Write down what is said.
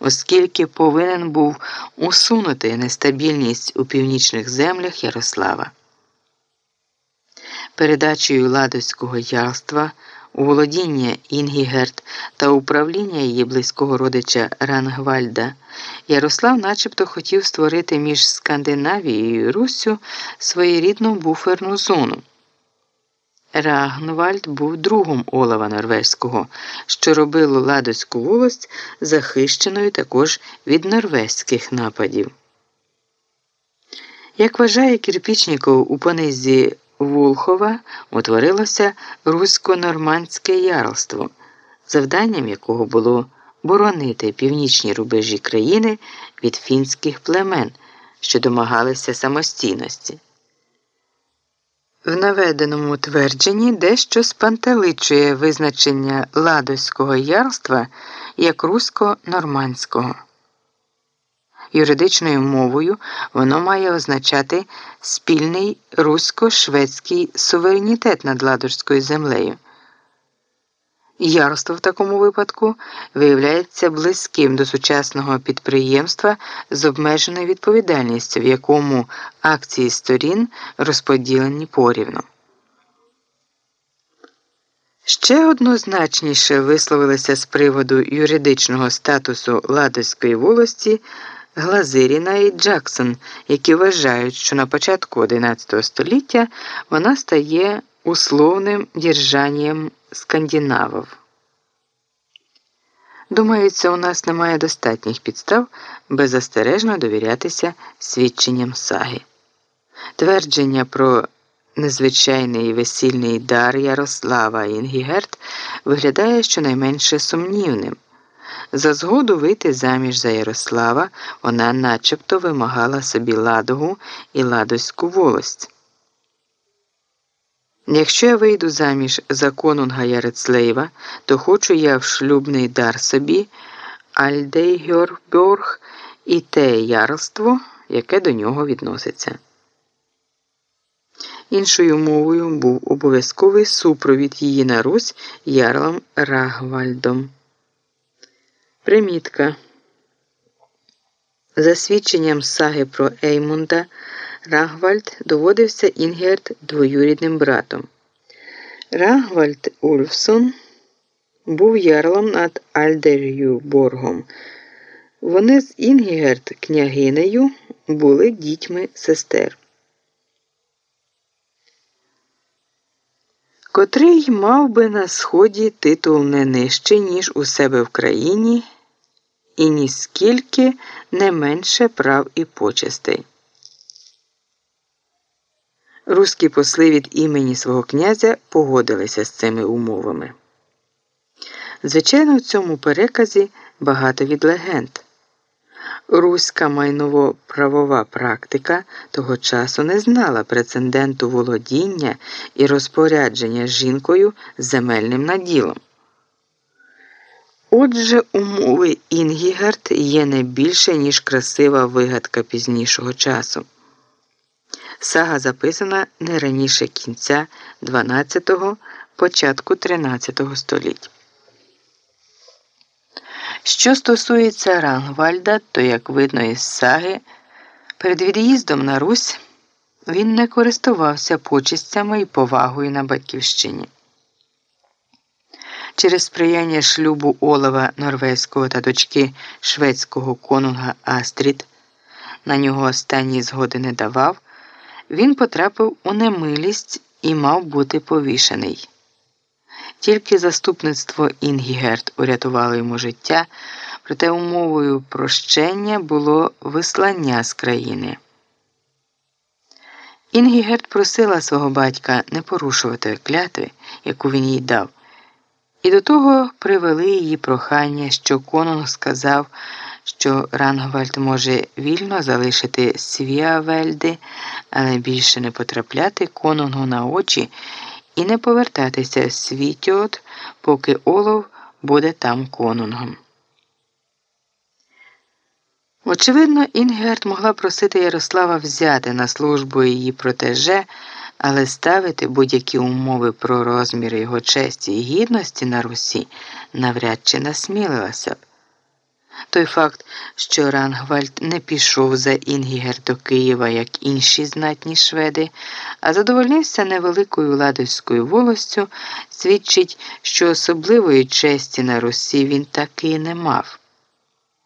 оскільки повинен був усунути нестабільність у північних землях Ярослава. Передачею Ладоського ярства у володіння Інгігерт та управління її близького родича Рангвальда Ярослав начебто хотів створити між Скандинавією і Руссю своєрідну буферну зону. Рагнвальд був другом Олава Норвезького, що робило Ладоську волость захищеною також від норвезьких нападів. Як вважає Кірпічніков у понизі Вулхова утворилося русько-нормандське ярлство, завданням якого було боронити північні рубежі країни від фінських племен, що домагалися самостійності. В наведеному твердженні дещо спантеличує визначення Ладоського ярства як русько-нормандського. Юридичною мовою воно має означати спільний русько-шведський суверенітет над Ладожською землею. Ярство в такому випадку виявляється близьким до сучасного підприємства з обмеженою відповідальністю, в якому акції сторін розподілені порівну. Ще однозначніше висловилися з приводу юридичного статусу Ладоської волості Глазиріна і Джексон, які вважають, що на початку XI століття вона стає условним держанням скандинавів. Думається, у нас немає достатніх підстав беззастережно довірятися свідченням саги. Твердження про незвичайний весільний дар Ярослава Інгігерт виглядає щонайменше сумнівним. За згоду вийти заміж за Ярослава вона начебто вимагала собі ладогу і ладоську волость. Якщо я вийду заміж за конунга Ярецлейва, то хочу я в шлюбний дар собі Альдейгьорбьорг і те ярлство, яке до нього відноситься. Іншою мовою був обов'язковий супровід її на Русь ярлом Рагвальдом. Примітка. За свідченням саги про Еймунда, Рагвальд доводився Інгерт двоюрідним братом. Рагвальд Ульфсон був ярлом над Альдерюборгом. Вони з Інгігерт княгинею були дітьми сестер. Котрий мав би на сході титул не нижче, ніж у себе в країні і ніскільки не менше прав і почестей. Руські посли від імені свого князя погодилися з цими умовами. Звичайно, в цьому переказі багато від легенд. Руська майново-правова практика того часу не знала прецеденту володіння і розпорядження жінкою земельним наділом. Отже, умови Інгігерд є не більше, ніж красива вигадка пізнішого часу. Сага записана не раніше кінця 12-го, початку 13 століть. Що стосується Рангвальда, то, як видно із саги, перед від'їздом на Русь він не користувався почистями і повагою на батьківщині. Через сприяння шлюбу Олова Норвезького та дочки шведського конунга Астрід, на нього останній згоди не давав, він потрапив у немилість і мав бути повішений. Тільки заступництво Інгігерт урятувало йому життя, проте умовою прощення було вислання з країни. Інгігерт просила свого батька не порушувати клятви, яку він їй дав. І до того привели її прохання, що конунг сказав, що Рангвальд може вільно залишити Свіавельди, але більше не потрапляти конунгу на очі і не повертатися в Світіот, поки Олов буде там конунгом. Очевидно, Інгерт могла просити Ярослава взяти на службу її протеже, але ставити будь-які умови про розміри його честі і гідності на Русі навряд чи насмілилася б. Той факт, що Рангвальд не пішов за Інгігер до Києва, як інші знатні шведи, а задовольнився невеликою ладоською волостю, свідчить, що особливої честі на Русі він таки не мав.